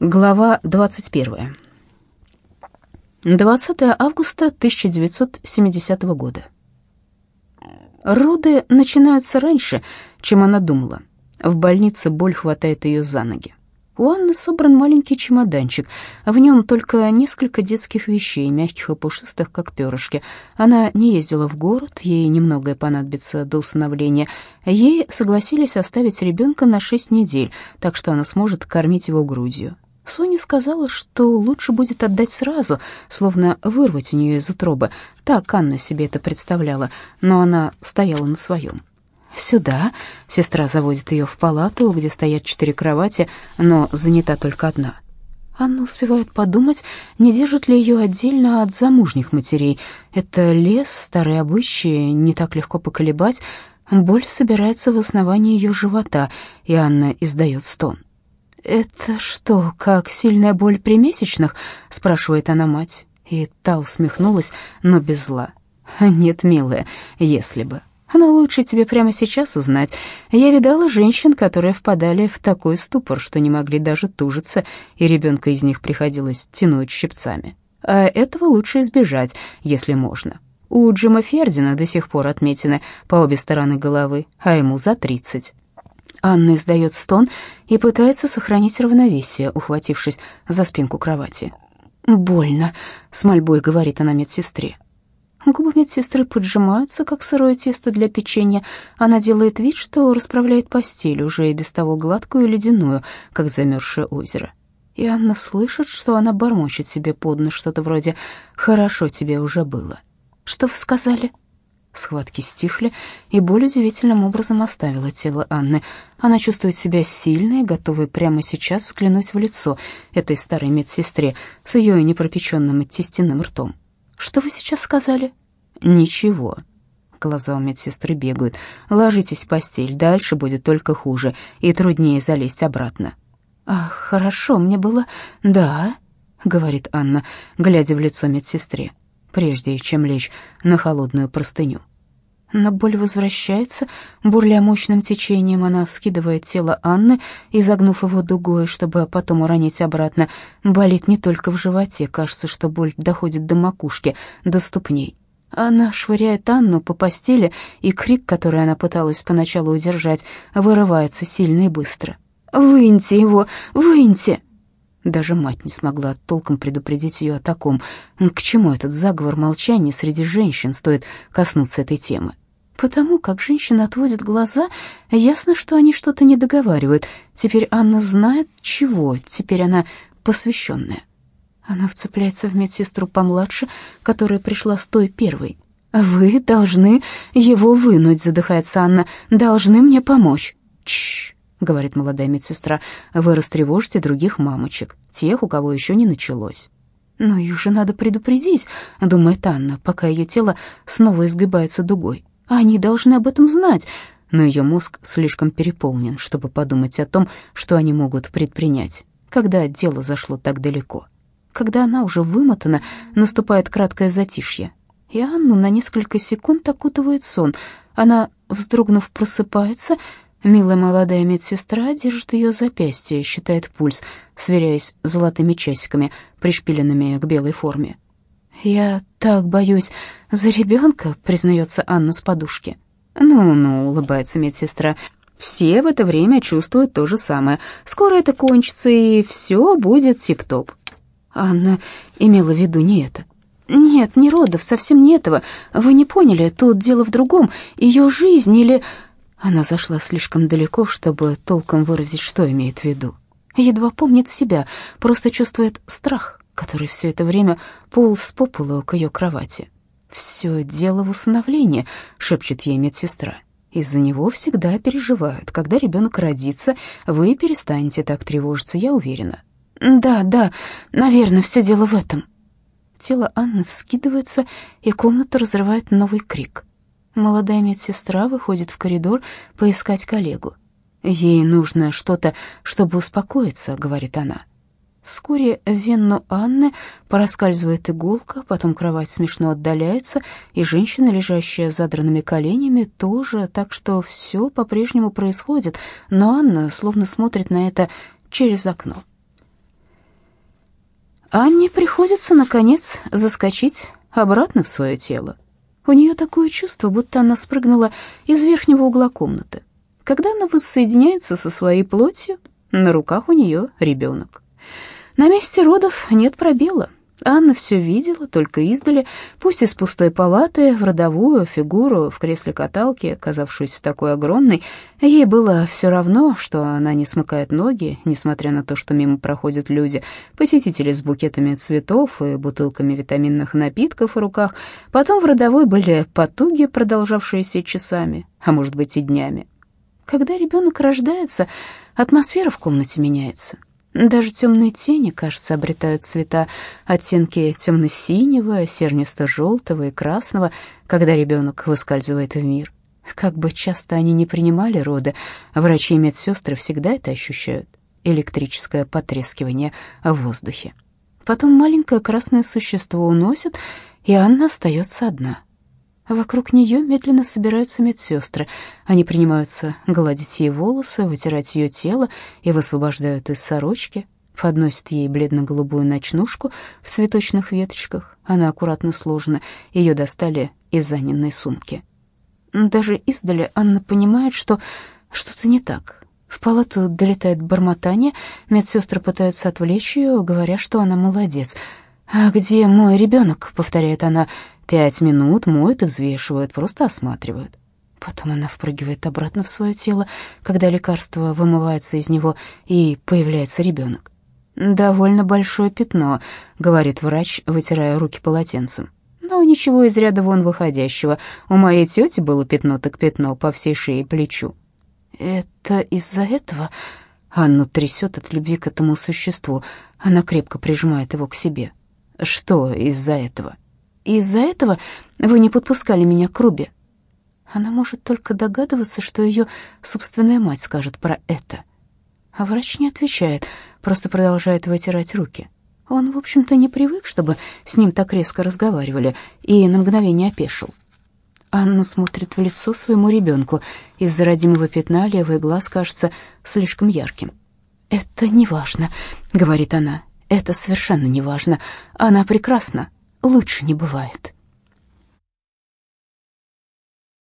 Глава 21. 20 августа 1970 года. Роды начинаются раньше, чем она думала. В больнице боль хватает ее за ноги. У Анны собран маленький чемоданчик. В нем только несколько детских вещей, мягких и пушистых, как перышки. Она не ездила в город, ей немногое понадобится до усыновления. Ей согласились оставить ребенка на шесть недель, так что она сможет кормить его грудью. Соня сказала, что лучше будет отдать сразу, словно вырвать у нее из утробы. Так Анна себе это представляла, но она стояла на своем. Сюда. Сестра заводит ее в палату, где стоят четыре кровати, но занята только одна. Анна успевает подумать, не держит ли ее отдельно от замужних матерей. Это лес, старые обычаи, не так легко поколебать. Боль собирается в основании ее живота, и Анна издает стон. «Это что, как сильная боль при месячных?» — спрашивает она мать. И та усмехнулась, но без зла. «Нет, милая, если бы. Но лучше тебе прямо сейчас узнать. Я видала женщин, которые впадали в такой ступор, что не могли даже тужиться, и ребенка из них приходилось тянуть щипцами. А этого лучше избежать, если можно. У Джима Фердина до сих пор отметины по обе стороны головы, а ему за тридцать. Анна издает стон и пытается сохранить равновесие, ухватившись за спинку кровати. «Больно», — с мольбой говорит она медсестре. Губы медсестры поджимаются, как сырое тесто для печенья. Она делает вид, что расправляет постель, уже и без того гладкую и ледяную, как замерзшее озеро. И Анна слышит, что она бормочет себе под нос что-то вроде «хорошо тебе уже было». «Что вы сказали?» Схватки стихли, и боль удивительным образом оставила тело Анны. Она чувствует себя сильной, готовой прямо сейчас взглянуть в лицо этой старой медсестре с ее непропеченным тестяным ртом. «Что вы сейчас сказали?» «Ничего». Глаза у медсестры бегают. «Ложитесь в постель, дальше будет только хуже и труднее залезть обратно». «Ах, хорошо, мне было...» «Да», — говорит Анна, глядя в лицо медсестре, прежде чем лечь на холодную простыню. Но боль возвращается, бурля мощным течением, она вскидывает тело Анны, изогнув его дугой, чтобы потом уронить обратно. Болит не только в животе, кажется, что боль доходит до макушки, до ступней. Она швыряет Анну по постели, и крик, который она пыталась поначалу удержать, вырывается сильно и быстро. «Выньте его! Выньте!» Даже мать не смогла толком предупредить ее о таком. К чему этот заговор молчания среди женщин, стоит коснуться этой темы? Потому как женщина отводит глаза, ясно, что они что-то не договаривают. Теперь Анна знает, чего, теперь она посвященная. Она вцепляется в медсестру помладше, которая пришла с той первой. «Вы должны его вынуть», — задыхается Анна, — «должны мне помочь». «Чш», — говорит молодая медсестра, — «вы растревожите других мамочек, тех, у кого еще не началось». «Но их же надо предупредить», — думает Анна, пока ее тело снова изгибается дугой. Они должны об этом знать, но ее мозг слишком переполнен, чтобы подумать о том, что они могут предпринять, когда дело зашло так далеко. Когда она уже вымотана, наступает краткое затишье, и Анну на несколько секунд окутывает сон. Она, вздрогнув, просыпается — Милая молодая медсестра держит ее запястье, считает пульс, сверяясь с золотыми часиками, пришпиленными к белой форме. «Я так боюсь за ребенка», — признается Анна с подушки. «Ну-ну», — улыбается медсестра, — «все в это время чувствуют то же самое. Скоро это кончится, и все будет тип-топ». Анна имела в виду не это. «Нет, не родов, совсем не этого. Вы не поняли, тут дело в другом. Ее жизнь или...» Она зашла слишком далеко, чтобы толком выразить, что имеет в виду. Едва помнит себя, просто чувствует страх, который все это время полз по полу к ее кровати. «Все дело в усыновлении», — шепчет ей медсестра. «Из-за него всегда переживают. Когда ребенок родится, вы перестанете так тревожиться, я уверена». «Да, да, наверное, все дело в этом». Тело Анны вскидывается, и комнату разрывает новый крик. Молодая медсестра выходит в коридор поискать коллегу. «Ей нужно что-то, чтобы успокоиться», — говорит она. Вскоре в венну Анны проскальзывает иголка, потом кровать смешно отдаляется, и женщина, лежащая задранными коленями, тоже, так что все по-прежнему происходит, но Анна словно смотрит на это через окно. Анне приходится, наконец, заскочить обратно в свое тело. У нее такое чувство, будто она спрыгнула из верхнего угла комнаты. Когда она воссоединяется со своей плотью, на руках у нее ребенок. На месте родов нет пробела. Анна все видела, только издали, пусть из пустой палаты, в родовую фигуру в кресле каталки, казавшуюся такой огромной. Ей было все равно, что она не смыкает ноги, несмотря на то, что мимо проходят люди, посетители с букетами цветов и бутылками витаминных напитков в руках. Потом в родовой были потуги, продолжавшиеся часами, а может быть и днями. Когда ребенок рождается, атмосфера в комнате меняется. Даже темные тени, кажется, обретают цвета, оттенки темно-синего, сернисто-желтого и красного, когда ребенок выскальзывает в мир. Как бы часто они не принимали роды, врачи и медсестры всегда это ощущают. Электрическое потрескивание в воздухе. Потом маленькое красное существо уносит, и Анна остается одна — Вокруг нее медленно собираются медсестры. Они принимаются гладить ей волосы, вытирать ее тело и высвобождают из сорочки, подносят ей бледно-голубую ночнушку в цветочных веточках. Она аккуратно сложена, ее достали из заненной сумки. Даже издали Анна понимает, что что-то не так. В палату долетает бормотание, медсестры пытаются отвлечь ее, говоря, что она молодец. «А где мой ребенок?» — повторяет она. Пять минут моют и взвешивают, просто осматривают. Потом она впрыгивает обратно в свое тело, когда лекарство вымывается из него, и появляется ребенок. «Довольно большое пятно», — говорит врач, вытирая руки полотенцем. «Но ничего из ряда вон выходящего. У моей тети было пятно так пятно по всей шее и плечу». «Это из-за этого?» Анну трясет от любви к этому существу. Она крепко прижимает его к себе. «Что из-за этого?» из-за этого вы не подпускали меня к Руби?» Она может только догадываться, что ее собственная мать скажет про это. А врач не отвечает, просто продолжает вытирать руки. Он, в общем-то, не привык, чтобы с ним так резко разговаривали, и на мгновение опешил. Анна смотрит в лицо своему ребенку. Из-за родимого пятна левый глаз кажется слишком ярким. «Это неважно», — говорит она. «Это совершенно неважно. Она прекрасна. Лучше не бывает.